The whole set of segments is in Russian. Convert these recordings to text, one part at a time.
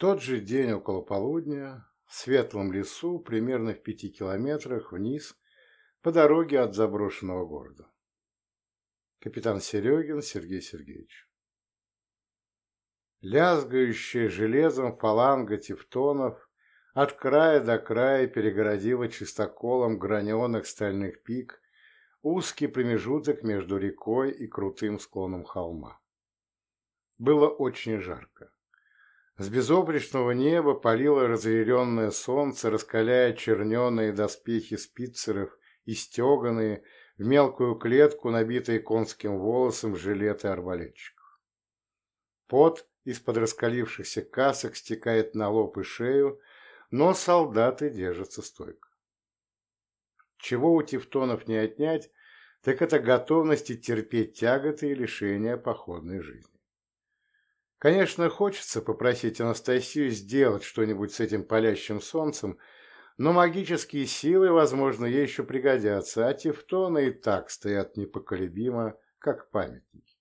тот же день около полудня в светлом лесу, примерно в пяти километрах вниз, по дороге от заброшенного города. Капитан Серегин Сергей Сергеевич. Лязгающая железом фаланга тевтонов от края до края перегородила чистоколом граненых стальных пик узкий промежуток между рекой и крутым склоном холма. Было очень жарко. С безопречного неба палило разъяренное солнце, раскаляя черненые доспехи спицеров и стеганые в мелкую клетку, набитые конским волосом жилеты арбалетчиков. Пот из-под раскалившихся касок стекает на лоб и шею, но солдаты держатся стойко. Чего у тевтонов не отнять, так это готовности терпеть тяготы и лишения походной жизни. Конечно, хочется попросить Анастасию сделать что-нибудь с этим палящим солнцем, но магические силы, возможно, ей еще пригодятся, а тевтоны и так стоят непоколебимо, как памятники.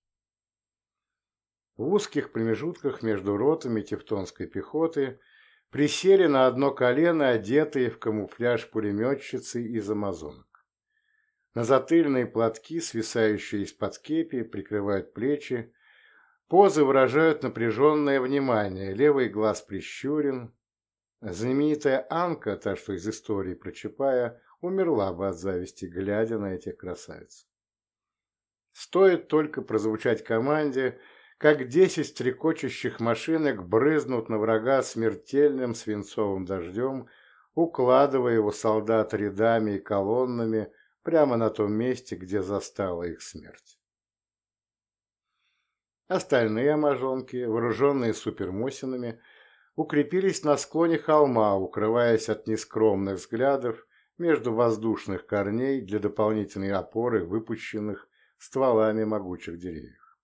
В узких промежутках между ротами тевтонской пехоты присели на одно колено одетые в камуфляж пулеметчицы из амазонок. На затыльные платки, свисающие из-под кепи, прикрывают плечи, Позы выражают напряженное внимание, левый глаз прищурен. Знаменитая Анка, та, что из истории прочипая, умерла бы от зависти, глядя на этих красавиц. Стоит только прозвучать команде, как десять стрекочущих машинок брызнут на врага смертельным свинцовым дождем, укладывая его солдат рядами и колоннами прямо на том месте, где застала их смерть. Остальные амазонки, вооруженные супермосинами, укрепились на склоне холма, укрываясь от нескромных взглядов между воздушных корней для дополнительной опоры выпущенных стволами могучих деревьев.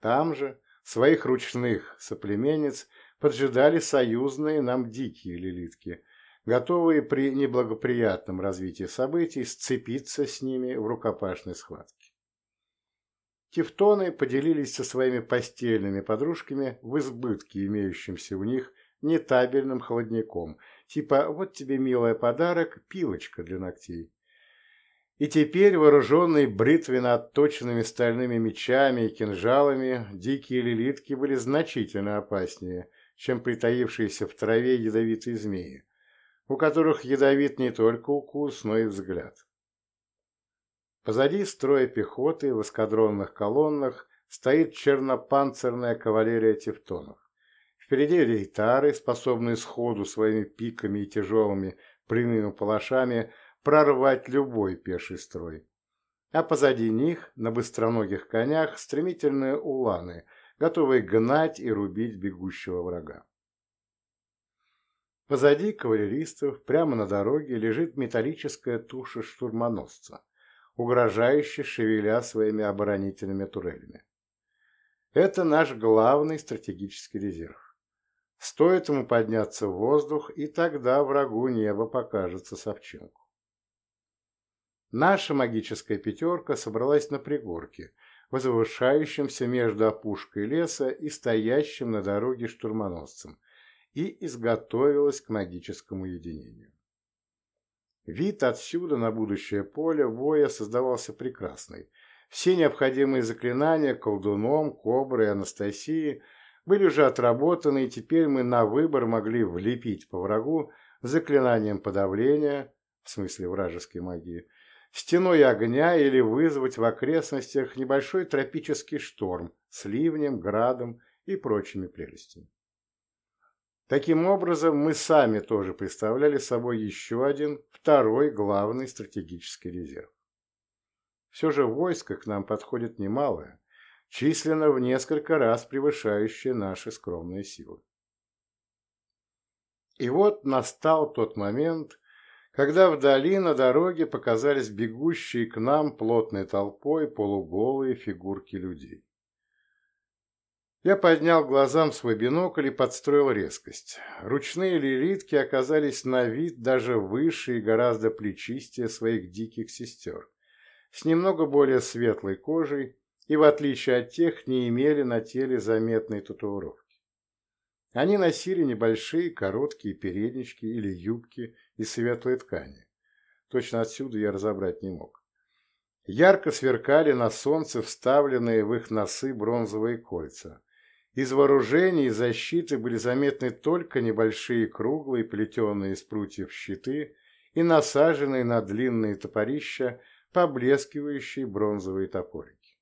Там же своих ручных соплеменниц поджидали союзные нам дикие лилитки, готовые при неблагоприятном развитии событий сцепиться с ними в рукопашной схватке. Тевтоны поделились со своими постельными подружками в избытке, имеющимся у них нетабельным холодняком, типа «вот тебе, милая, подарок, пилочка для ногтей». И теперь, вооруженные бритвенно отточенными стальными мечами и кинжалами, дикие лилитки были значительно опаснее, чем притаившиеся в траве ядовитые змеи, у которых ядовит не только укус, но и взгляд. Позади строя пехоты в эскадронных колоннах стоит чернопанцирная кавалерия тевтонов. Впереди рейтары, способные сходу своими пиками и тяжелыми прямыми палашами прорвать любой пеший строй. А позади них, на быстроногих конях, стремительные уланы, готовые гнать и рубить бегущего врага. Позади кавалеристов, прямо на дороге, лежит металлическая туша штурмоносца угрожающе шевеля своими оборонительными турелями. Это наш главный стратегический резерв. Стоит ему подняться в воздух, и тогда врагу небо покажется совчинку. Наша магическая пятерка собралась на пригорке, возвышающемся между опушкой леса и стоящим на дороге штурмоносцем, и изготовилась к магическому единению. Вид отсюда на будущее поле воя создавался прекрасный. Все необходимые заклинания колдуном, коброй и Анастасии были уже отработаны, и теперь мы на выбор могли влепить по врагу заклинанием подавления, в смысле вражеской магии, стеной огня или вызвать в окрестностях небольшой тропический шторм с ливнем, градом и прочими прелестями. Таким образом, мы сами тоже представляли собой еще один, второй главный стратегический резерв. Все же войско к нам подходит немалое, численно в несколько раз превышающее наши скромные силы. И вот настал тот момент, когда вдали на дороге показались бегущие к нам плотной толпой полуголые фигурки людей. Я поднял глазам свой бинокль и подстроил резкость. Ручные лилитки оказались на вид даже выше и гораздо плечистее своих диких сестер, с немного более светлой кожей и, в отличие от тех, не имели на теле заметной татуировки. Они носили небольшие короткие переднички или юбки из светлой ткани. Точно отсюда я разобрать не мог. Ярко сверкали на солнце вставленные в их носы бронзовые кольца. Из вооружения и защиты были заметны только небольшие круглые, плетеные из прутьев щиты и насаженные на длинные топорища поблескивающие бронзовые топорики.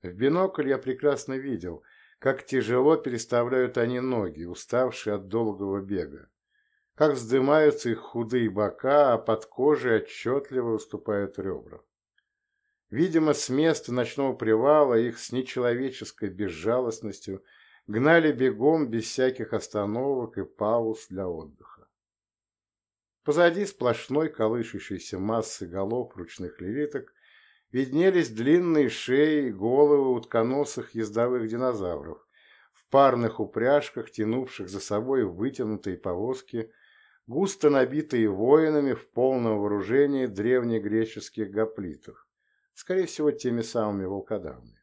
В бинокль я прекрасно видел, как тяжело переставляют они ноги, уставшие от долгого бега, как вздымаются их худые бока, а под кожей отчетливо выступают ребра. Видимо, с места ночного привала их с нечеловеческой безжалостностью гнали бегом без всяких остановок и пауз для отдыха. Позади сплошной колышущейся массы голов ручных лилиток виднелись длинные шеи и головы утконосых ездовых динозавров в парных упряжках, тянувших за собой вытянутые повозки, густо набитые воинами в полном вооружении древнегреческих гоплитов скорее всего, теми самыми волкодавами.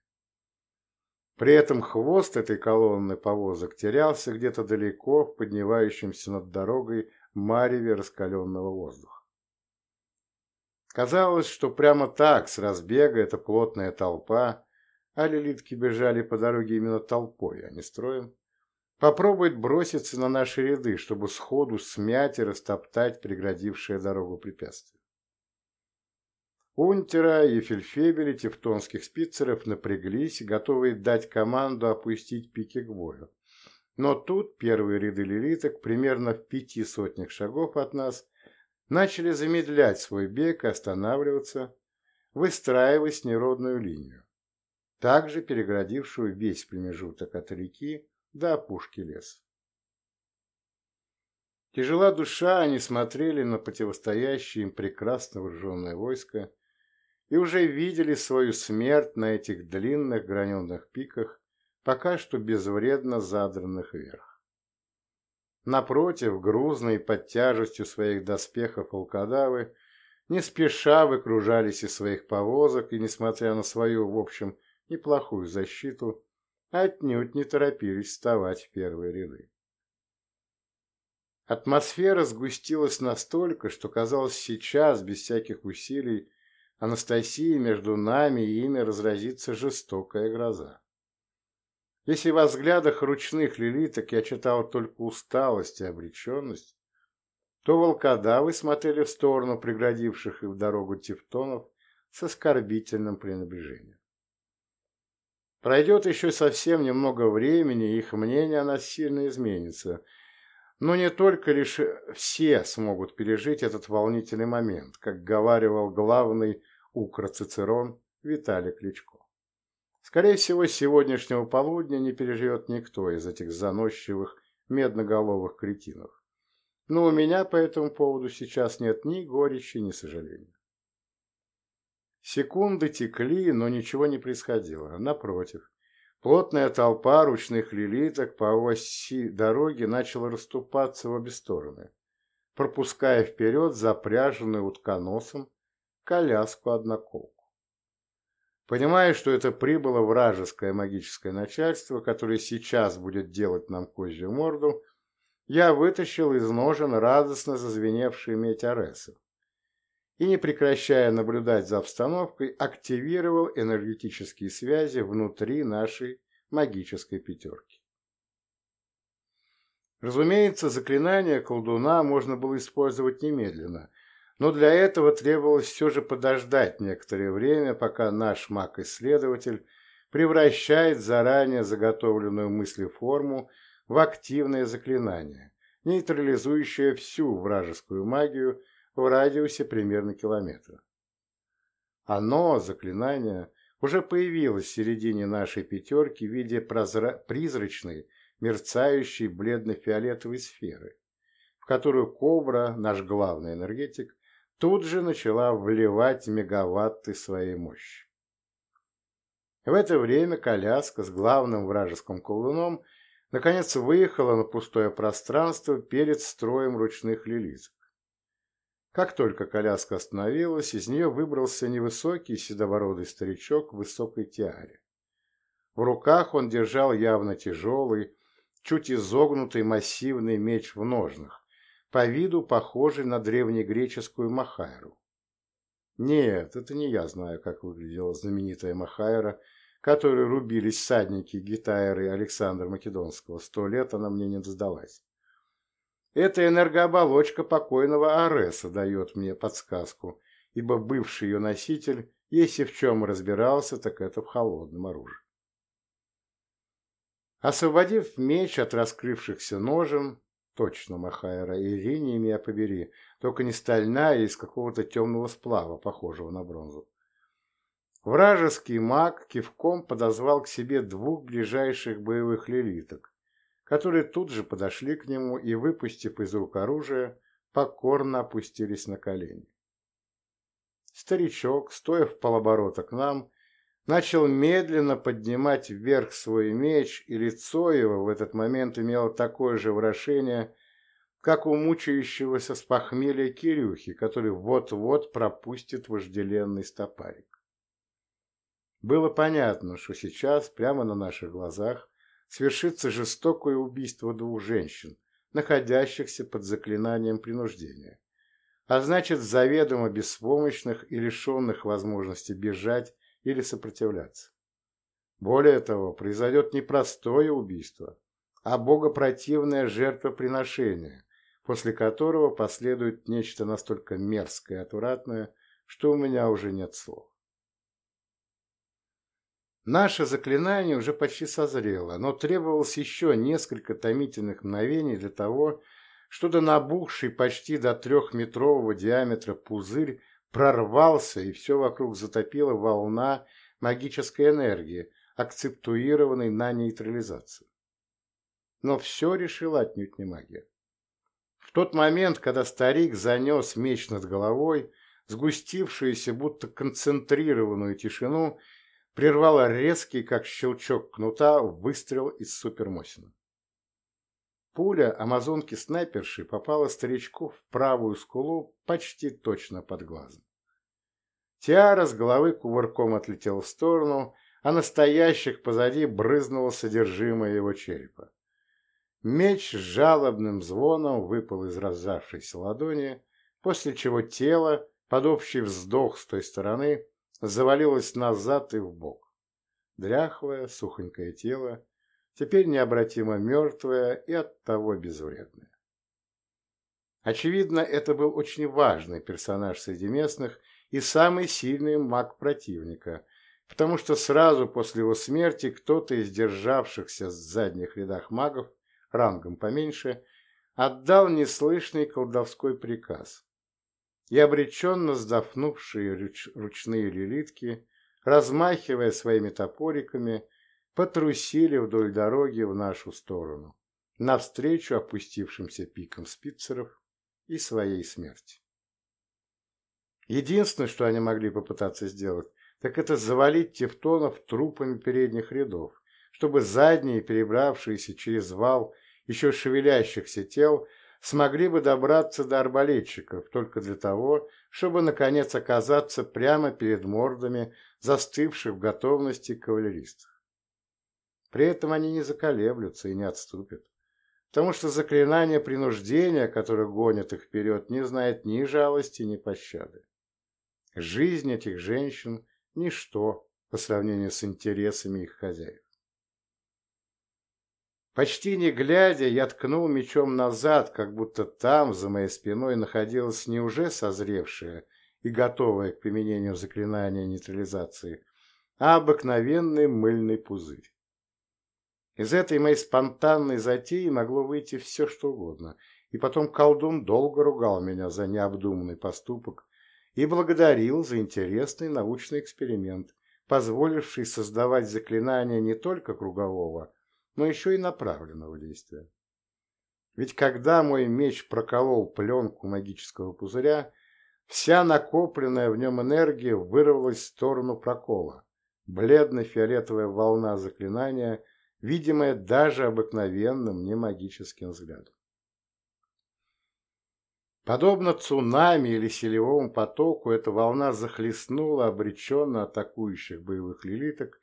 При этом хвост этой колонны повозок терялся где-то далеко в поднимающемся над дорогой мареве раскаленного воздуха. Казалось, что прямо так, с разбега, эта плотная толпа, а лилитки бежали по дороге именно толпой, а не строем, попробует броситься на наши ряды, чтобы сходу смять и растоптать преградившее дорогу препятствие. Унтера и фельдфебели тевтонских спицеров напряглись, готовые дать команду опустить пики к бою. Но тут первые ряды лилиток, примерно в пяти сотнях шагов от нас, начали замедлять свой бег и останавливаться, выстраиваясь неродную линию, также переградившую весь промежуток от реки до опушки леса. Тяжела душа, они смотрели на противостоящее им прекрасно вооруженное войско, и уже видели свою смерть на этих длинных граненых пиках, пока что безвредно задранных вверх. Напротив, грузные под тяжестью своих доспехов волкодавы не спеша выгружались из своих повозок и, несмотря на свою, в общем, неплохую защиту, отнюдь не торопились вставать в первые ряды. Атмосфера сгустилась настолько, что казалось сейчас, без всяких усилий, Анастасии между нами и ими разразится жестокая гроза. Если во взглядах ручных лилиток я читал только усталость и обреченность, то волкодавы смотрели в сторону преградивших их дорогу тевтонов с оскорбительным пренебрежением. Пройдет еще совсем немного времени, и их мнение о нас сильно изменится, но не только лишь все смогут пережить этот волнительный момент, как говаривал главный укроцицерон Виталий Кличко. Скорее всего, сегодняшнего полудня не переживет никто из этих заносчивых медноголовых кретинов. Но у меня по этому поводу сейчас нет ни горечи, ни сожаления. Секунды текли, но ничего не происходило. Напротив, Плотная толпа ручных лилиток по оси дороги начала расступаться в обе стороны, пропуская вперед запряженную утконосом коляску-одноколку. Понимая, что это прибыло вражеское магическое начальство, которое сейчас будет делать нам козью морду, я вытащил из ножен радостно зазвеневший медь Аресов и, не прекращая наблюдать за обстановкой, активировал энергетические связи внутри нашей магической пятерки. Разумеется, заклинание колдуна можно было использовать немедленно, но для этого требовалось все же подождать некоторое время, пока наш маг-исследователь превращает заранее заготовленную мыслеформу в активное заклинание, нейтрализующее всю вражескую магию в радиусе примерно километра. Оно, заклинание, уже появилось в середине нашей пятерки в виде прозра... призрачной, мерцающей бледно-фиолетовой сферы, в которую Кобра, наш главный энергетик, тут же начала вливать мегаватты своей мощи. В это время коляска с главным вражеским колдуном наконец выехала на пустое пространство перед строем ручных лилизок. Как только коляска остановилась, из нее выбрался невысокий седобородый старичок в высокой тиаре. В руках он держал явно тяжелый, чуть изогнутый массивный меч в ножнах, по виду похожий на древнегреческую махайру. Нет, это не я знаю, как выглядела знаменитая махайра, которой рубились всадники Гитаеры Александра Македонского. Сто лет она мне не сдалась. Эта энергооболочка покойного Ареса дает мне подсказку, ибо бывший ее носитель, если в чем разбирался, так это в холодном оружии. Освободив меч от раскрывшихся ножен, точно Махайра, Ирине меня побери, только не стальная, а из какого-то темного сплава, похожего на бронзу. Вражеский маг кивком подозвал к себе двух ближайших боевых лилиток, которые тут же подошли к нему и, выпустив из рук оружие, покорно опустились на колени. Старичок, стоя в полоборота к нам, начал медленно поднимать вверх свой меч, и лицо его в этот момент имело такое же выражение, как у мучающегося с похмелья Кирюхи, который вот-вот пропустит вожделенный стопарик. Было понятно, что сейчас, прямо на наших глазах, свершится жестокое убийство двух женщин, находящихся под заклинанием принуждения, а значит, заведомо беспомощных и лишенных возможности бежать или сопротивляться. Более того, произойдет не простое убийство, а богопротивное жертвоприношение, после которого последует нечто настолько мерзкое и отвратное, что у меня уже нет слов. Наше заклинание уже почти созрело, но требовалось еще несколько томительных мгновений для того, чтобы набухший почти до трехметрового диаметра пузырь прорвался, и все вокруг затопила волна магической энергии, акцептуированной на нейтрализацию. Но все решила отнюдь не магия. В тот момент, когда старик занес меч над головой, сгустившуюся, будто концентрированную тишину – прервало резкий, как щелчок кнута, выстрел из супермосина. Пуля амазонки-снайперши попала старичку в правую скулу почти точно под глазом. Тиара с головы кувырком отлетел в сторону, а настоящих позади брызнуло содержимое его черепа. Меч с жалобным звоном выпал из разжавшейся ладони, после чего тело, под общий вздох с той стороны, завалилось назад и в бок. Дряхлое, сухонькое тело, теперь необратимо мертвое и оттого безвредное. Очевидно, это был очень важный персонаж среди местных и самый сильный маг противника, потому что сразу после его смерти кто-то из державшихся в задних рядах магов, рангом поменьше, отдал неслышный колдовской приказ и обреченно сдохнувшие ручные лилитки, размахивая своими топориками, потрусили вдоль дороги в нашу сторону, навстречу опустившимся пикам спицеров и своей смерти. Единственное, что они могли попытаться сделать, так это завалить тевтонов трупами передних рядов, чтобы задние, перебравшиеся через вал еще шевелящихся тел, смогли бы добраться до арбалетчиков только для того, чтобы, наконец, оказаться прямо перед мордами застывших в готовности кавалеристов. При этом они не заколеблются и не отступят, потому что заклинание принуждения, которое гонит их вперед, не знает ни жалости, ни пощады. Жизнь этих женщин – ничто по сравнению с интересами их хозяев. Почти не глядя, я ткнул мечом назад, как будто там, за моей спиной, находилась не уже созревшая и готовая к применению заклинания нейтрализации, а обыкновенный мыльный пузырь. Из этой моей спонтанной затеи могло выйти все, что угодно, и потом колдун долго ругал меня за необдуманный поступок и благодарил за интересный научный эксперимент, позволивший создавать заклинания не только кругового, но еще и направленного действия. Ведь когда мой меч проколол пленку магического пузыря, вся накопленная в нем энергия вырвалась в сторону прокола. Бледно-фиолетовая волна заклинания, видимая даже обыкновенным немагическим взглядом. Подобно цунами или селевому потоку, эта волна захлестнула обреченно атакующих боевых лилиток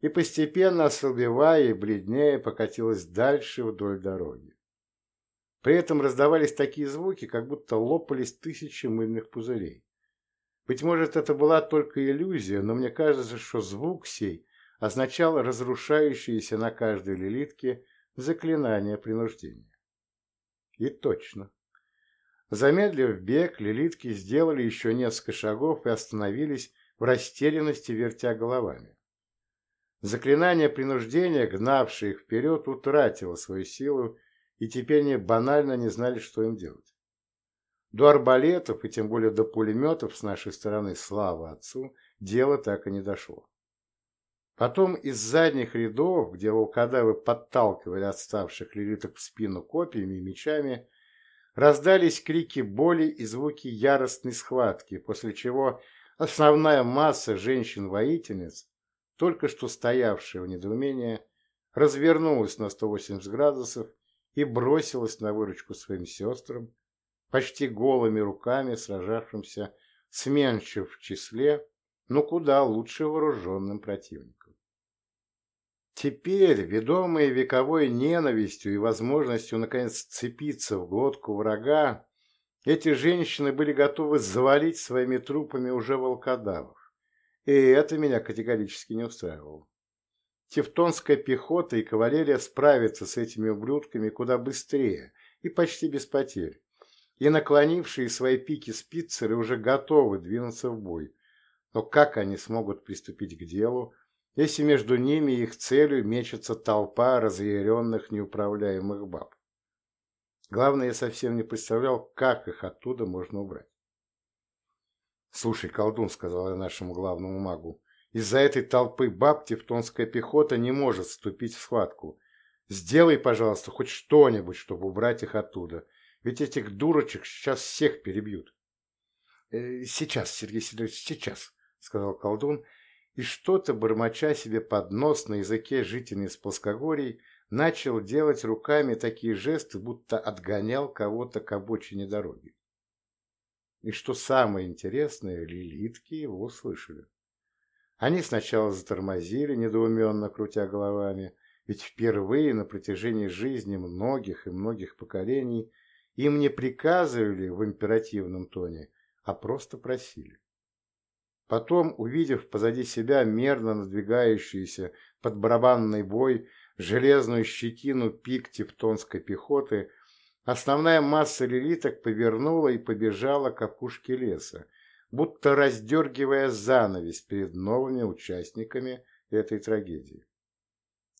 и постепенно, ослабевая и бледнее, покатилась дальше вдоль дороги. При этом раздавались такие звуки, как будто лопались тысячи мыльных пузырей. Быть может, это была только иллюзия, но мне кажется, что звук сей означал разрушающееся на каждой лилитке заклинание принуждения. И точно. Замедлив бег, лилитки сделали еще несколько шагов и остановились в растерянности, вертя головами. Заклинание принуждения, гнавшее их вперед, утратило свою силу, и теперь они банально не знали, что им делать. До арбалетов и тем более до пулеметов с нашей стороны, слава отцу, дело так и не дошло. Потом из задних рядов, где волкодавы подталкивали отставших лилиток в спину копьями и мечами, раздались крики боли и звуки яростной схватки, после чего основная масса женщин-воительниц только что стоявшая в недоумении, развернулась на 180 градусов и бросилась на выручку своим сестрам, почти голыми руками сражавшимся с меньшим в числе, но куда лучше вооруженным противником. Теперь, ведомые вековой ненавистью и возможностью наконец сцепиться в глотку врага, эти женщины были готовы завалить своими трупами уже волкодавов. И это меня категорически не устраивало. Тевтонская пехота и кавалерия справятся с этими ублюдками куда быстрее и почти без потерь. И наклонившие свои пики спицеры уже готовы двинуться в бой. Но как они смогут приступить к делу, если между ними и их целью мечется толпа разъяренных неуправляемых баб? Главное, я совсем не представлял, как их оттуда можно убрать. «Слушай, колдун», — сказал я нашему главному магу, — «из-за этой толпы баб тевтонская пехота не может вступить в схватку. Сделай, пожалуйста, хоть что-нибудь, чтобы убрать их оттуда, ведь этих дурочек сейчас всех перебьют». «Э, «Сейчас, Сергей Сергеевич, сейчас», — сказал колдун, и что-то, бормоча себе под нос на языке жительниц плоскогорий, начал делать руками такие жесты, будто отгонял кого-то к обочине дороги. И что самое интересное, лилитки его услышали. Они сначала затормозили, недоуменно крутя головами, ведь впервые на протяжении жизни многих и многих поколений им не приказывали в императивном тоне, а просто просили. Потом, увидев позади себя мерно надвигающуюся под барабанный бой железную щетину пик тевтонской пехоты, Основная масса лилиток повернула и побежала к опушке леса, будто раздергивая занавес перед новыми участниками этой трагедии.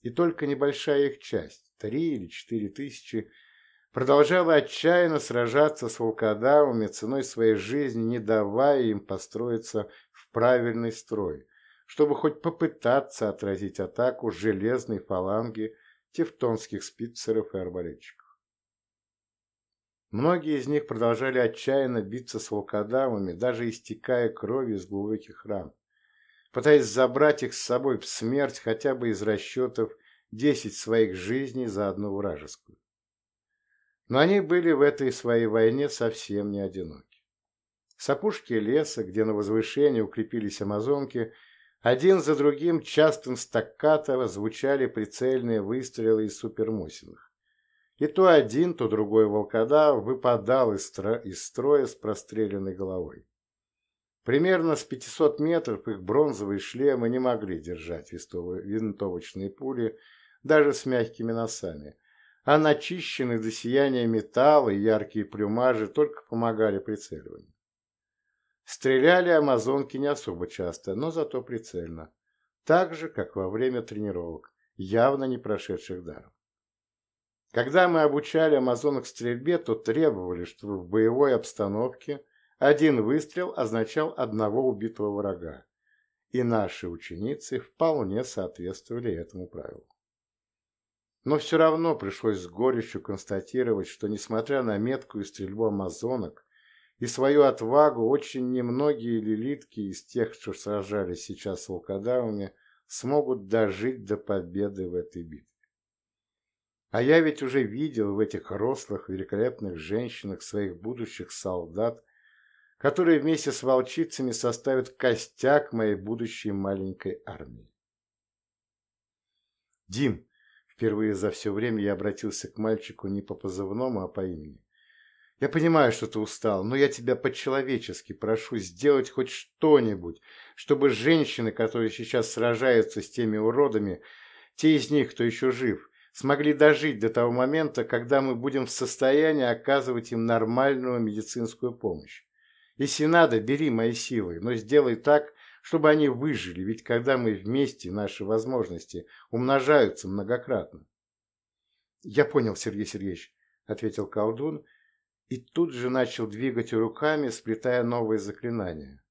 И только небольшая их часть, три или четыре тысячи, продолжала отчаянно сражаться с волкодавами ценой своей жизни, не давая им построиться в правильный строй, чтобы хоть попытаться отразить атаку железной фаланги тевтонских спицеров и арбалетчиков. Многие из них продолжали отчаянно биться с волкодавами, даже истекая кровью из глубоких ран, пытаясь забрать их с собой в смерть хотя бы из расчетов десять своих жизней за одну вражескую. Но они были в этой своей войне совсем не одиноки. С опушки леса, где на возвышении укрепились амазонки, один за другим частым стаккато звучали прицельные выстрелы из супермусиных. И то один, то другой волкодав выпадал из, стро... из строя с простреленной головой. Примерно с 500 метров их бронзовые шлемы не могли держать винтовочные пули, даже с мягкими носами, а начищенный до сияния металл и яркие плюмажи только помогали прицеливанию. Стреляли амазонки не особо часто, но зато прицельно, так же, как во время тренировок, явно не прошедших даром. Когда мы обучали амазонок стрельбе, то требовали, чтобы в боевой обстановке один выстрел означал одного убитого врага, и наши ученицы вполне соответствовали этому правилу. Но все равно пришлось с горечью констатировать, что, несмотря на меткую стрельбу амазонок и свою отвагу, очень немногие лилитки из тех, что сражались сейчас с волкодавами, смогут дожить до победы в этой битве. А я ведь уже видел в этих рослых, великолепных женщинах своих будущих солдат, которые вместе с волчицами составят костяк моей будущей маленькой армии. «Дим!» Впервые за все время я обратился к мальчику не по позывному, а по имени. «Я понимаю, что ты устал, но я тебя по-человечески прошу сделать хоть что-нибудь, чтобы женщины, которые сейчас сражаются с теми уродами, те из них, кто еще жив, смогли дожить до того момента, когда мы будем в состоянии оказывать им нормальную медицинскую помощь. Если надо, бери мои силы, но сделай так, чтобы они выжили, ведь когда мы вместе, наши возможности умножаются многократно. «Я понял, Сергей Сергеевич», — ответил колдун, и тут же начал двигать руками, сплетая новые заклинания.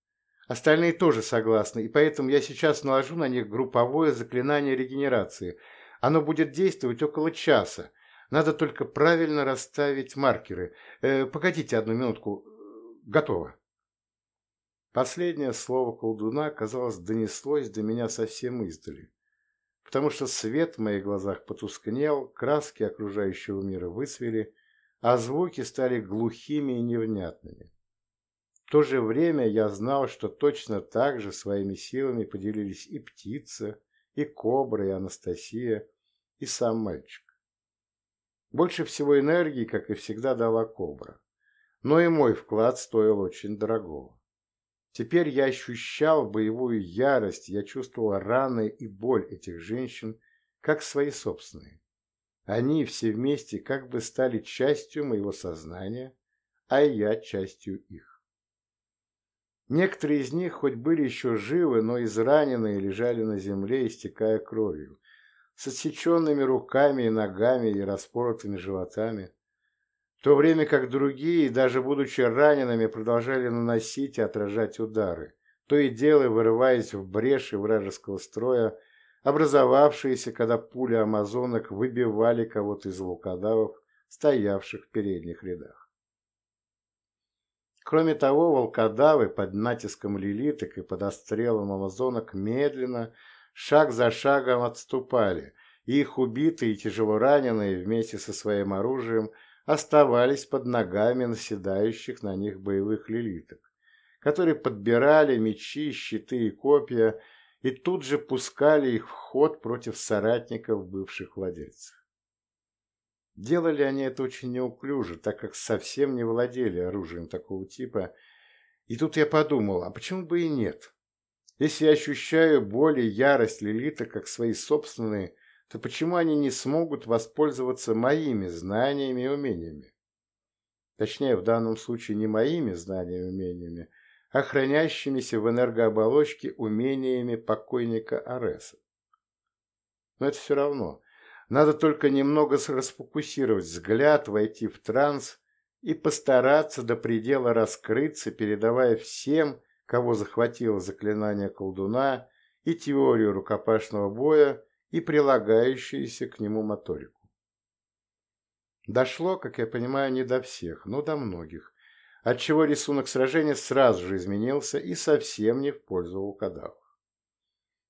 Остальные тоже согласны, и поэтому я сейчас наложу на них групповое заклинание регенерации. Оно будет действовать около часа. Надо только правильно расставить маркеры. Э, погодите одну минутку. Готово. Последнее слово колдуна, казалось, донеслось до меня совсем издали, потому что свет в моих глазах потускнел, краски окружающего мира выцвели, а звуки стали глухими и невнятными. В то же время я знал, что точно так же своими силами поделились и птица, и кобра, и Анастасия, и сам мальчик. Больше всего энергии, как и всегда, дала кобра, но и мой вклад стоил очень дорогого. Теперь я ощущал боевую ярость, я чувствовал раны и боль этих женщин, как свои собственные. Они все вместе как бы стали частью моего сознания, а я частью их. Некоторые из них хоть были еще живы, но израненные лежали на земле, истекая кровью, с отсеченными руками и ногами и распоротыми животами в то время как другие, даже будучи ранеными, продолжали наносить и отражать удары, то и дело вырываясь в бреши вражеского строя, образовавшиеся, когда пули амазонок выбивали кого-то из волкодавов, стоявших в передних рядах. Кроме того, волкодавы под натиском лилиток и под отстрелом амазонок медленно, шаг за шагом отступали, и их убитые и тяжело раненые вместе со своим оружием – оставались под ногами наседающих на них боевых лилиток, которые подбирали мечи, щиты и копья и тут же пускали их в ход против соратников бывших владельцев. Делали они это очень неуклюже, так как совсем не владели оружием такого типа, и тут я подумал, а почему бы и нет? Если я ощущаю боль и ярость Лилита как свои собственные, то почему они не смогут воспользоваться моими знаниями и умениями? Точнее, в данном случае не моими знаниями и умениями, а хранящимися в энергооболочке умениями покойника Ареса. Но это все равно. Надо только немного расфокусировать взгляд, войти в транс и постараться до предела раскрыться, передавая всем, кого захватило заклинание колдуна и теорию рукопашного боя, и прилагающуюся к нему моторику. Дошло, как я понимаю, не до всех, но до многих, отчего рисунок сражения сразу же изменился и совсем не в пользу волкодавов.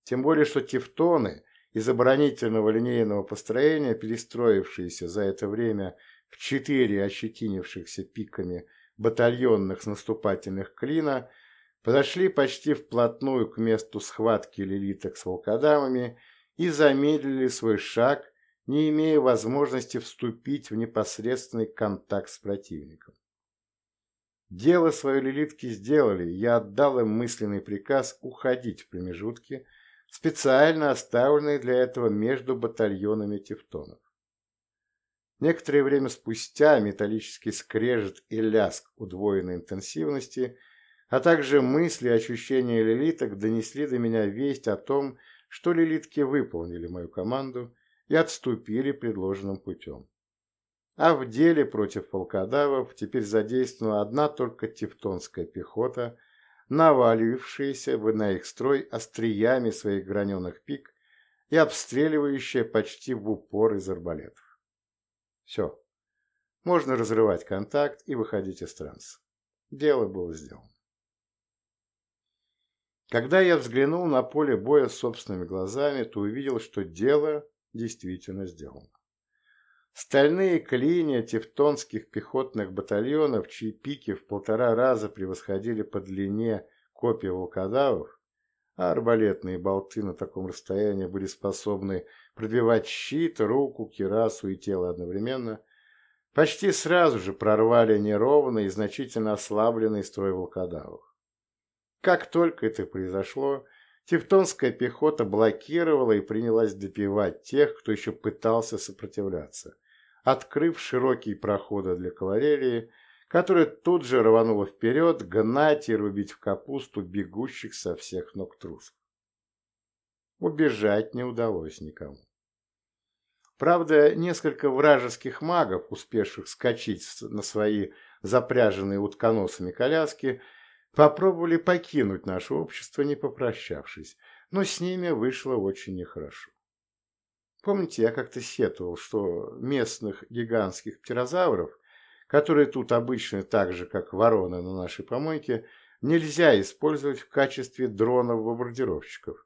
Тем более, что тевтоны из оборонительного линейного построения, перестроившиеся за это время в четыре ощетинившихся пиками батальонных наступательных клина, подошли почти вплотную к месту схватки лилиток с волкодавами и замедлили свой шаг, не имея возможности вступить в непосредственный контакт с противником. Дело свое лилитки сделали, я отдал им мысленный приказ уходить в промежутки, специально оставленные для этого между батальонами тевтонов. Некоторое время спустя металлический скрежет и ляск удвоенной интенсивности, а также мысли и ощущения лилиток донесли до меня весть о том, что лилитки выполнили мою команду и отступили предложенным путем. А в деле против волкодавов теперь задействована одна только тевтонская пехота, навалившаяся на их строй остриями своих граненых пик и обстреливающая почти в упор из арбалетов. Все. Можно разрывать контакт и выходить из транса. Дело было сделано. Когда я взглянул на поле боя собственными глазами, то увидел, что дело действительно сделано. Стальные клинья тевтонских пехотных батальонов, чьи пики в полтора раза превосходили по длине копий волкодавов, а арбалетные болты на таком расстоянии были способны пробивать щит, руку, кирасу и тело одновременно, почти сразу же прорвали неровный и значительно ослабленный строй волкодавов. Как только это произошло, тевтонская пехота блокировала и принялась добивать тех, кто еще пытался сопротивляться, открыв широкие проходы для кавалерии, которая тут же рванула вперед, гнать и рубить в капусту бегущих со всех ног трусов. Убежать не удалось никому. Правда, несколько вражеских магов, успевших скачить на свои запряженные утконосами коляски, попробовали покинуть наше общество, не попрощавшись, но с ними вышло очень нехорошо. Помните, я как-то сетовал, что местных гигантских птерозавров, которые тут обычны так же, как вороны на нашей помойке, нельзя использовать в качестве дронов-бомбардировщиков,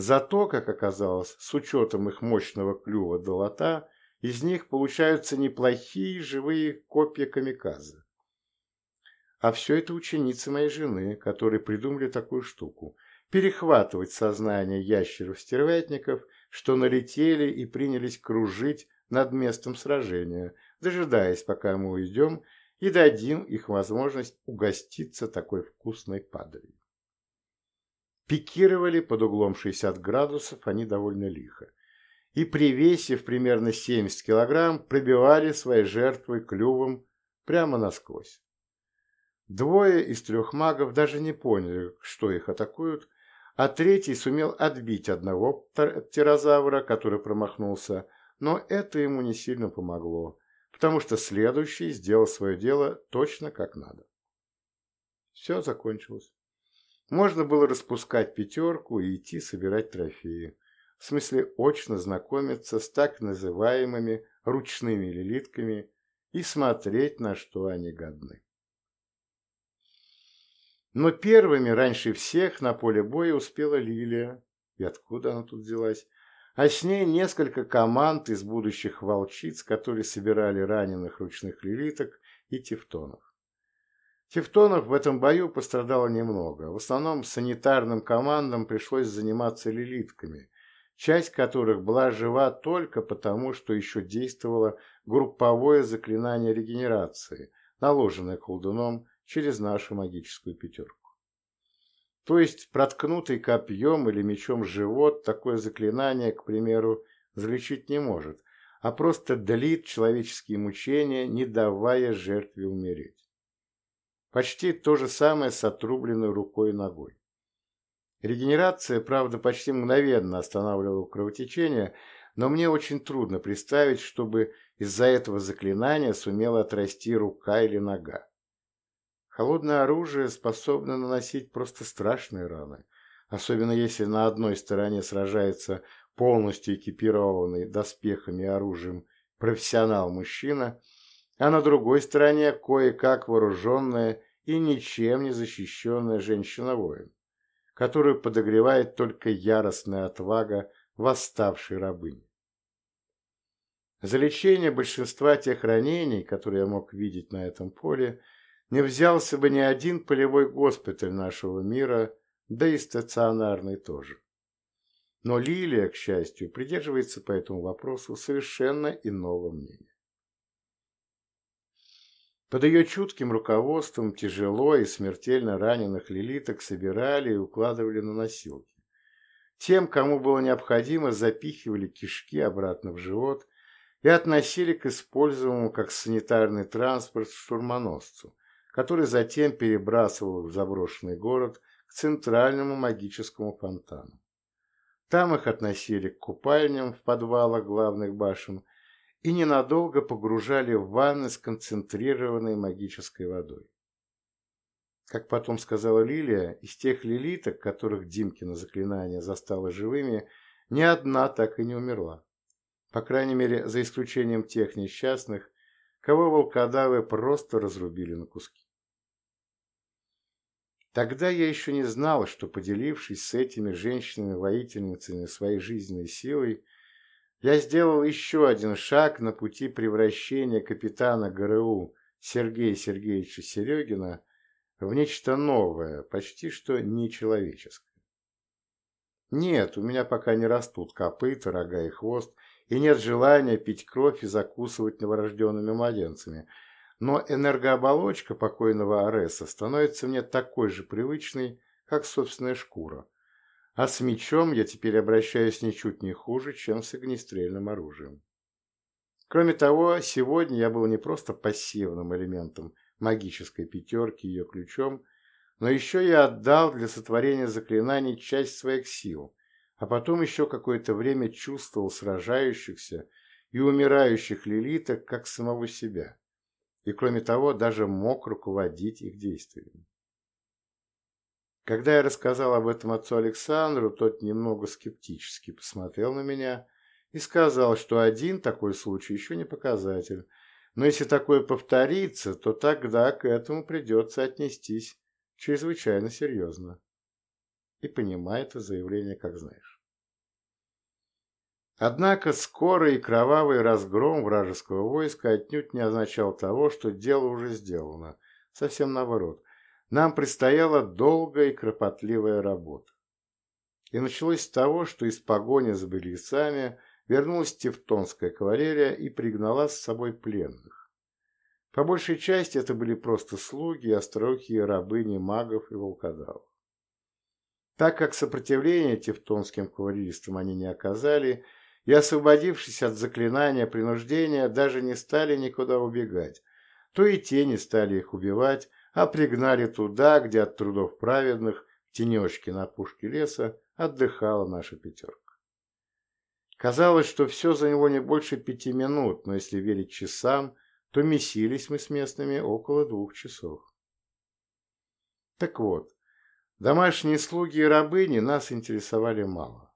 Зато, как оказалось, с учетом их мощного клюва до лота, из них получаются неплохие живые копья камикадзе. А все это ученицы моей жены, которые придумали такую штуку – перехватывать сознание ящеров-стервятников, что налетели и принялись кружить над местом сражения, дожидаясь, пока мы уйдем, и дадим их возможность угоститься такой вкусной падалью. Пикировали под углом 60 градусов они довольно лихо. И при весе в примерно 70 килограмм пробивали свои жертвы клювом прямо насквозь. Двое из трех магов даже не поняли, что их атакуют, а третий сумел отбить одного птерозавра, который промахнулся, но это ему не сильно помогло, потому что следующий сделал свое дело точно как надо. Все закончилось. Можно было распускать пятерку и идти собирать трофеи. В смысле очно знакомиться с так называемыми ручными лилитками и смотреть, на что они годны. Но первыми, раньше всех, на поле боя успела Лилия. И откуда она тут взялась? А с ней несколько команд из будущих волчиц, которые собирали раненых ручных лилиток и тевтонов. Тевтонов в этом бою пострадало немного. В основном санитарным командам пришлось заниматься лилитками, часть которых была жива только потому, что еще действовало групповое заклинание регенерации, наложенное колдуном через нашу магическую пятерку. То есть проткнутый копьем или мечом живот такое заклинание, к примеру, залечить не может, а просто длит человеческие мучения, не давая жертве умереть. Почти то же самое с отрубленной рукой и ногой. Регенерация, правда, почти мгновенно останавливала кровотечение, но мне очень трудно представить, чтобы из-за этого заклинания сумела отрасти рука или нога. Холодное оружие способно наносить просто страшные раны, особенно если на одной стороне сражается полностью экипированный доспехами и оружием профессионал-мужчина, а на другой стороне кое-как вооруженная и ничем не защищенная женщина-воин, которую подогревает только яростная отвага восставшей рабыни. За лечение большинства тех ранений, которые я мог видеть на этом поле, не взялся бы ни один полевой госпиталь нашего мира, да и стационарный тоже. Но Лилия, к счастью, придерживается по этому вопросу совершенно иного мнения. Под ее чутким руководством тяжело и смертельно раненых лилиток собирали и укладывали на носилки. Тем, кому было необходимо, запихивали кишки обратно в живот и относили к используемому как санитарный транспорт штурмоносцу, который затем перебрасывал в заброшенный город к центральному магическому фонтану. Там их относили к купальням в подвалах главных башен и ненадолго погружали в ванны с концентрированной магической водой. Как потом сказала Лилия, из тех лилиток, которых Димкино заклинание застало живыми, ни одна так и не умерла. По крайней мере, за исключением тех несчастных, кого волкодавы просто разрубили на куски. Тогда я еще не знал, что, поделившись с этими женщинами-воительницами своей жизненной силой, я сделал еще один шаг на пути превращения капитана ГРУ Сергея Сергеевича Серегина в нечто новое, почти что нечеловеческое. Нет, у меня пока не растут копыта, рога и хвост, и нет желания пить кровь и закусывать новорожденными младенцами. Но энергооболочка покойного Ареса становится мне такой же привычной, как собственная шкура. А с мечом я теперь обращаюсь ничуть не хуже, чем с огнестрельным оружием. Кроме того, сегодня я был не просто пассивным элементом магической пятерки ее ключом, но еще я отдал для сотворения заклинаний часть своих сил, а потом еще какое-то время чувствовал сражающихся и умирающих лилиток как самого себя, и кроме того даже мог руководить их действиями. Когда я рассказал об этом отцу Александру, тот немного скептически посмотрел на меня и сказал, что один такой случай еще не показатель, но если такое повторится, то тогда к этому придется отнестись чрезвычайно серьезно. И понимай это заявление как знаешь. Однако скорый и кровавый разгром вражеского войска отнюдь не означал того, что дело уже сделано. Совсем наоборот. Нам предстояла долгая и кропотливая работа. И началось с того, что из погони за беглецами вернулась тевтонская кавалерия и пригнала с собой пленных. По большей части это были просто слуги, острохи, рабыни магов и волкодавов. Так как сопротивления тевтонским кавалеристам они не оказали, и, освободившись от заклинания принуждения, даже не стали никуда убегать, то и те не стали их убивать, а пригнали туда, где от трудов праведных, в тенечке на пушке леса, отдыхала наша пятерка. Казалось, что все за него не больше пяти минут, но если верить часам, то месились мы с местными около двух часов. Так вот, домашние слуги и рабыни нас интересовали мало.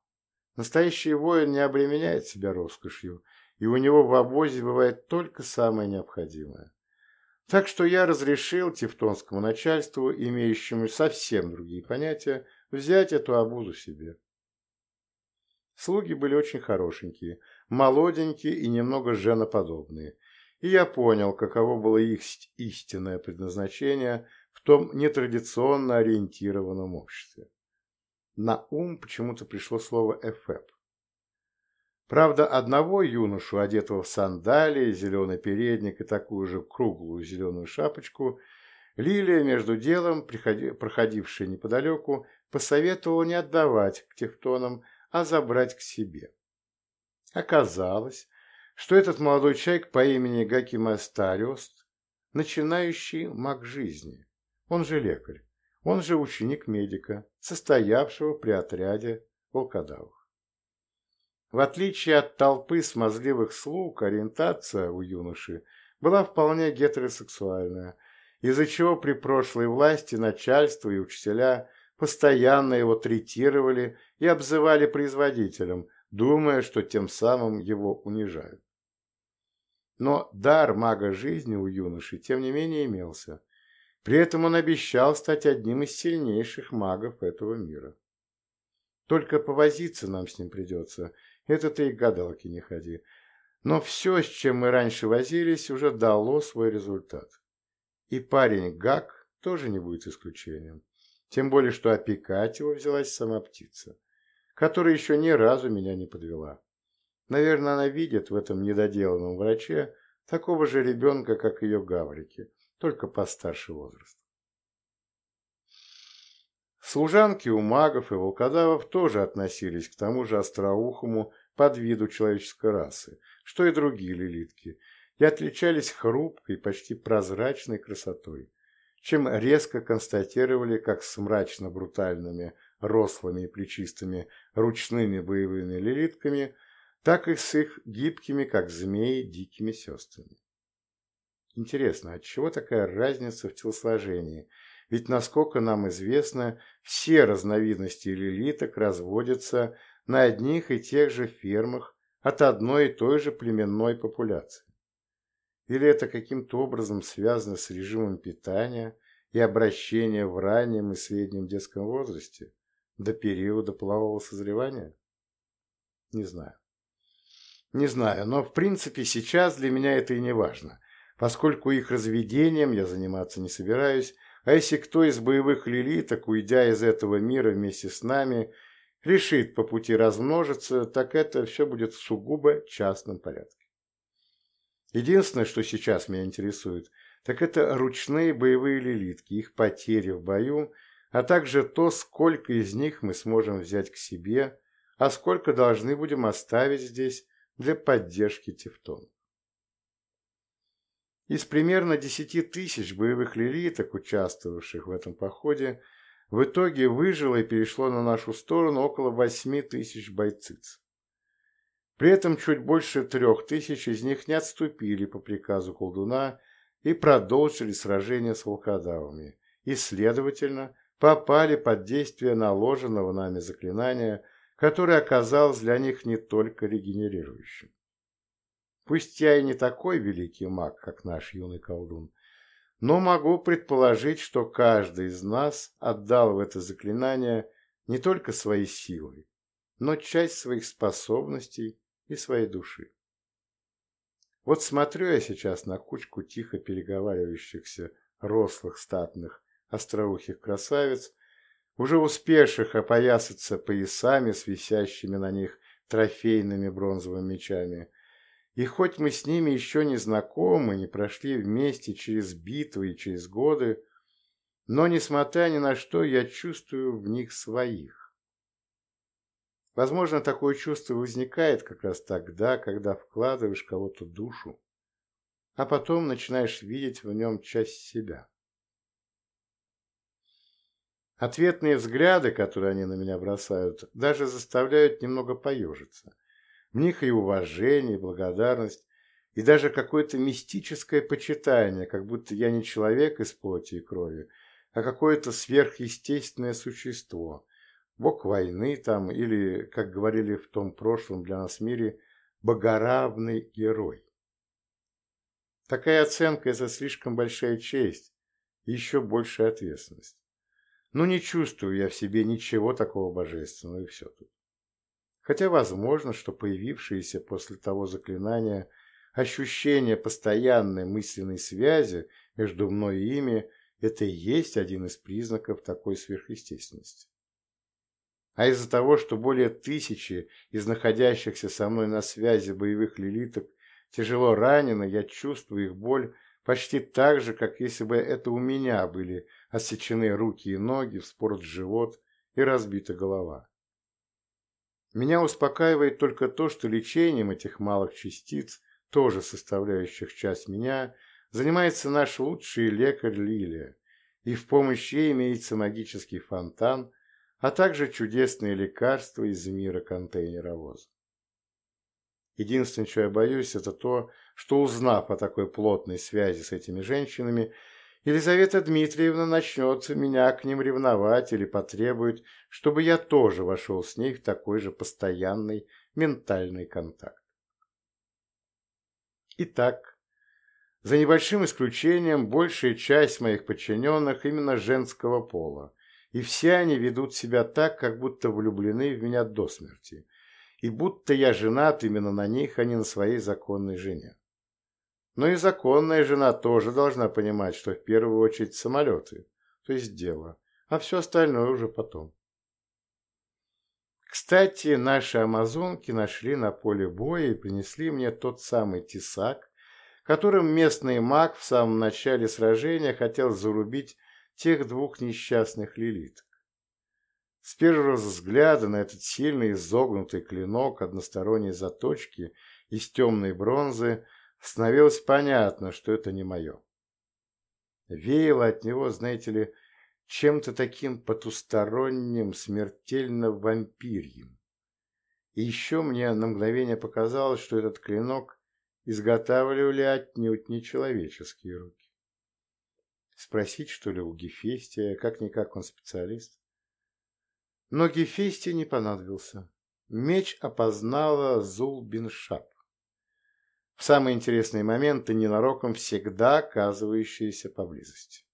Настоящий воин не обременяет себя роскошью, и у него в обозе бывает только самое необходимое. Так что я разрешил тевтонскому начальству, имеющему совсем другие понятия, взять эту обузу себе. Слуги были очень хорошенькие, молоденькие и немного женоподобные, и я понял, каково было их истинное предназначение в том нетрадиционно ориентированном обществе. На ум почему-то пришло слово «эфэп». Правда, одного юношу, одетого в сандалии, зеленый передник и такую же круглую зеленую шапочку, Лилия, между делом, проходившая неподалеку, посоветовала не отдавать к тефтонам, а забрать к себе. Оказалось, что этот молодой человек по имени Гакима Стариост – начинающий маг жизни, он же лекарь, он же ученик медика, состоявшего при отряде волкодавов. В отличие от толпы смазливых слуг, ориентация у юноши была вполне гетеросексуальная, из-за чего при прошлой власти начальство и учителя постоянно его третировали и обзывали производителем, думая, что тем самым его унижают. Но дар мага жизни у юноши, тем не менее, имелся. При этом он обещал стать одним из сильнейших магов этого мира. Только повозиться нам с ним придется, это ты и гадалки не ходи. Но все, с чем мы раньше возились, уже дало свой результат. И парень Гак тоже не будет исключением. Тем более, что опекать его взялась сама птица, которая еще ни разу меня не подвела. Наверное, она видит в этом недоделанном враче такого же ребенка, как ее гаврики, только постарше возраста. Служанки у магов и волкодавов тоже относились к тому же остроухому подвиду человеческой расы, что и другие лилитки, и отличались хрупкой, почти прозрачной красотой, чем резко констатировали как с мрачно-брутальными, рослыми и плечистыми ручными боевыми лилитками – так и с их гибкими, как змеи, дикими сестрами. Интересно, от чего такая разница в телосложении? Ведь, насколько нам известно, все разновидности лилиток разводятся на одних и тех же фермах от одной и той же племенной популяции. Или это каким-то образом связано с режимом питания и обращения в раннем и среднем детском возрасте, до периода полового созревания? Не знаю. Не знаю, но в принципе сейчас для меня это и не важно, поскольку их разведением я заниматься не собираюсь, а если кто из боевых лилиток, уйдя из этого мира вместе с нами, решит по пути размножиться, так это все будет в сугубо частном порядке. Единственное, что сейчас меня интересует, так это ручные боевые лилитки, их потери в бою, а также то, сколько из них мы сможем взять к себе, а сколько должны будем оставить здесь для поддержки тевтонов. Из примерно 10 тысяч боевых лилиток, участвовавших в этом походе, в итоге выжило и перешло на нашу сторону около 8 тысяч бойциц. При этом чуть больше трех тысяч из них не отступили по приказу колдуна и продолжили сражение с волкодавами, и, следовательно, попали под действие наложенного нами заклинания, которое оказалось для них не только регенерирующим. Пусть я и не такой великий маг, как наш юный колдун, но могу предположить, что каждый из нас отдал в это заклинание не только свои силы, но часть своих способностей и своей души. Вот смотрю я сейчас на кучку тихо переговаривающихся рослых статных остроухих красавиц, уже успевших опоясаться поясами с висящими на них трофейными бронзовыми мечами, и хоть мы с ними еще не знакомы, не прошли вместе через битвы и через годы, но, несмотря ни на что, я чувствую в них своих. Возможно, такое чувство возникает как раз тогда, когда вкладываешь кого-то душу, а потом начинаешь видеть в нем часть себя. Ответные взгляды, которые они на меня бросают, даже заставляют немного поежиться. В них и уважение, и благодарность, и даже какое-то мистическое почитание, как будто я не человек из плоти и крови, а какое-то сверхъестественное существо, бог войны там, или, как говорили в том прошлом для нас мире, богоравный герой. Такая оценка – это слишком большая честь и еще большая ответственность. Но не чувствую я в себе ничего такого божественного, и все тут. Хотя возможно, что появившееся после того заклинания ощущение постоянной мысленной связи между мной и ими – это и есть один из признаков такой сверхъестественности. А из-за того, что более тысячи из находящихся со мной на связи боевых лилиток тяжело ранены, я чувствую их боль почти так же, как если бы это у меня были отсечены руки и ноги, вспорот живот и разбита голова. Меня успокаивает только то, что лечением этих малых частиц, тоже составляющих часть меня, занимается наш лучший лекарь Лилия, и в помощь ей имеется магический фонтан, а также чудесные лекарства из мира контейнеровоза. Единственное, чего я боюсь, это то, что, узнав о такой плотной связи с этими женщинами, Елизавета Дмитриевна начнет меня к ним ревновать или потребует, чтобы я тоже вошел с ней в такой же постоянный ментальный контакт. Итак, за небольшим исключением, большая часть моих подчиненных именно женского пола, и все они ведут себя так, как будто влюблены в меня до смерти, и будто я женат именно на них, а не на своей законной жене. Но и законная жена тоже должна понимать, что в первую очередь самолеты, то есть дело, а все остальное уже потом. Кстати, наши амазонки нашли на поле боя и принесли мне тот самый тесак, которым местный маг в самом начале сражения хотел зарубить тех двух несчастных лилиток. С первого взгляда на этот сильный изогнутый клинок односторонней заточки из темной бронзы становилось понятно, что это не мое. Веяло от него, знаете ли, чем-то таким потусторонним, смертельно вампирьем. И еще мне на мгновение показалось, что этот клинок изготавливали отнюдь не человеческие руки. Спросить, что ли, у Гефестия, как-никак он специалист? Но Гефестия не понадобился. Меч опознала Зулбиншап в самые интересные моменты ненароком всегда оказывающиеся поблизости.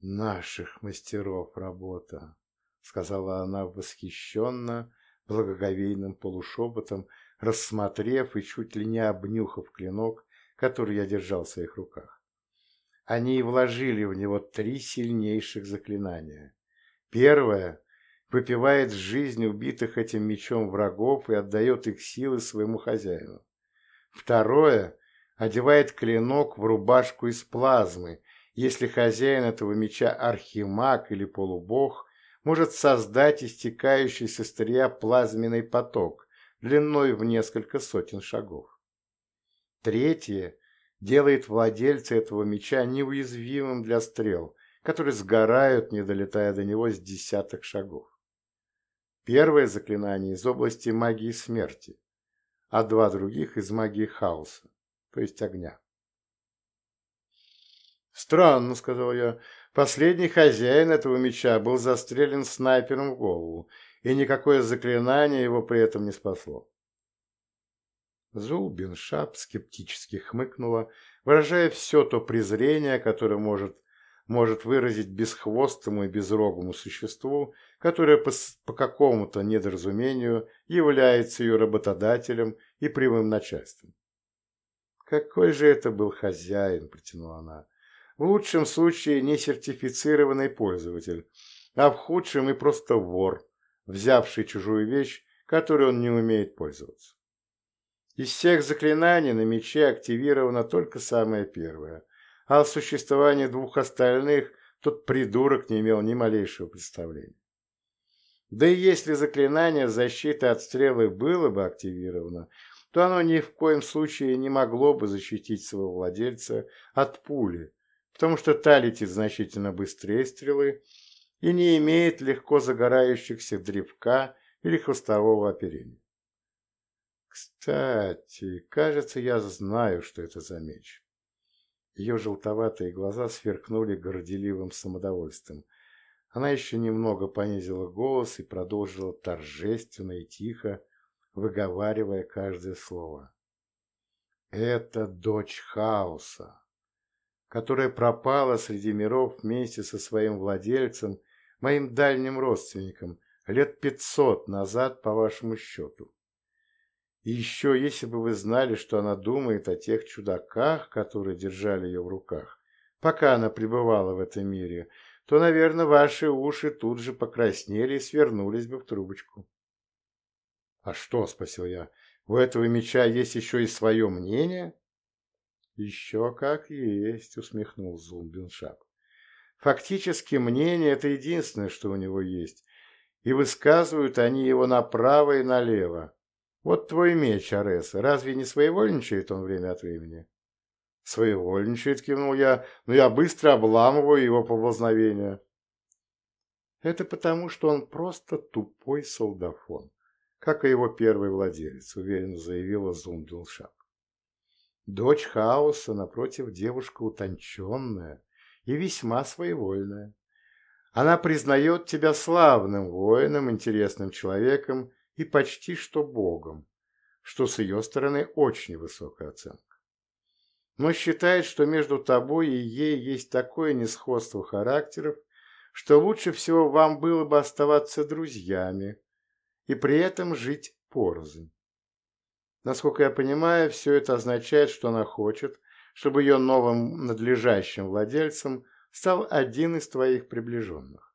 «Наших мастеров работа», — сказала она восхищенно, благоговейным полушепотом, рассмотрев и чуть ли не обнюхав клинок, который я держал в своих руках. Они вложили в него три сильнейших заклинания. Первое выпивает жизнь убитых этим мечом врагов и отдает их силы своему хозяину. Второе – одевает клинок в рубашку из плазмы, если хозяин этого меча архимаг или полубог может создать истекающий со стрия плазменный поток длиной в несколько сотен шагов. Третье делает владельца этого меча неуязвимым для стрел, которые сгорают, не долетая до него с десяток шагов. Первое заклинание из области магии смерти, а два других из магии хаоса, то есть огня. «Странно», — сказал я. «Последний хозяин этого меча был застрелен снайпером в голову, и никакое заклинание его при этом не спасло». Зулбиншап скептически хмыкнула, выражая все то презрение, которое может, может выразить бесхвостому и безрогому существу, которое по, по какому-то недоразумению является ее работодателем и прямым начальством. «Какой же это был хозяин?» – протянула она. В лучшем случае не сертифицированный пользователь, а в худшем и просто вор, взявший чужую вещь, которой он не умеет пользоваться. Из всех заклинаний на мече активировано только самое первое, а о существовании двух остальных тот придурок не имел ни малейшего представления. Да и если заклинание защиты от стрелы было бы активировано, то оно ни в коем случае не могло бы защитить своего владельца от пули, потому что та летит значительно быстрее стрелы и не имеет легко загорающихся древка или хвостового оперения. Кстати, кажется, я знаю, что это за меч. Ее желтоватые глаза сверкнули горделивым самодовольством. Она еще немного понизила голос и продолжила торжественно и тихо, выговаривая каждое слово. «Это дочь хаоса которая пропала среди миров вместе со своим владельцем, моим дальним родственником, лет пятьсот назад по вашему счету. И еще, если бы вы знали, что она думает о тех чудаках, которые держали ее в руках, пока она пребывала в этом мире, то, наверное, ваши уши тут же покраснели и свернулись бы в трубочку. — А что? — спросил я. — У этого меча есть еще и свое мнение? — «Еще как есть», — усмехнул Зулбиншап. «Фактически мнение — это единственное, что у него есть, и высказывают они его направо и налево. Вот твой меч, Ареса, разве не своевольничает он время от времени?» «Своевольничает», — кивнул я, — «но я быстро обламываю его поползновения». «Это потому, что он просто тупой солдафон, как и его первый владелец», — уверенно заявила Зундулшап. Дочь хаоса, напротив, девушка утонченная и весьма своевольная. Она признает тебя славным воином, интересным человеком и почти что богом, что с ее стороны очень высокая оценка. Но считает, что между тобой и ей есть такое несходство характеров, что лучше всего вам было бы оставаться друзьями и при этом жить порознь. Насколько я понимаю, все это означает, что она хочет, чтобы ее новым надлежащим владельцем стал один из твоих приближенных.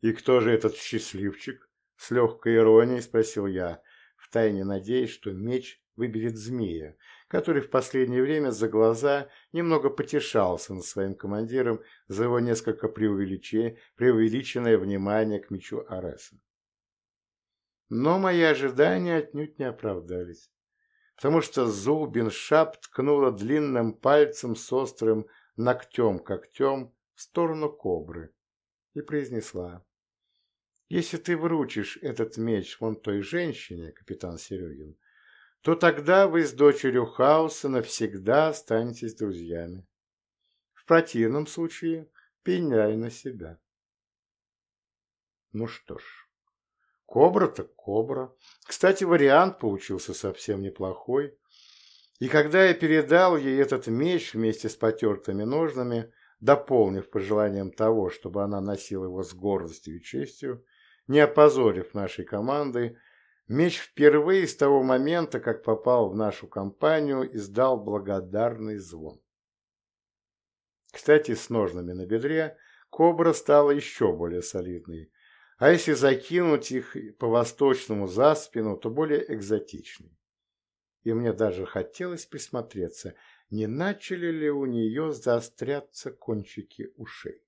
«И кто же этот счастливчик?» — с легкой иронией спросил я, втайне надеясь, что меч выберет змея, который в последнее время за глаза немного потешался над своим командиром за его несколько преувеличенное внимание к мечу Ареса. Но мои ожидания отнюдь не оправдались, потому что Зулбин Шап ткнула длинным пальцем с острым ногтем-когтем в сторону кобры и произнесла. «Если ты вручишь этот меч вон той женщине, капитан Серегин, то тогда вы с дочерью Хаоса навсегда останетесь друзьями. В противном случае пеняй на себя». Ну что ж, Кобра так кобра. Кстати, вариант получился совсем неплохой. И когда я передал ей этот меч вместе с потертыми ножнами, дополнив пожеланием того, чтобы она носила его с гордостью и честью, не опозорив нашей команды, меч впервые с того момента, как попал в нашу компанию, издал благодарный звон. Кстати, с ножнами на бедре кобра стала еще более солидной, а если закинуть их по-восточному за спину, то более экзотичный. И мне даже хотелось присмотреться, не начали ли у нее заостряться кончики ушей.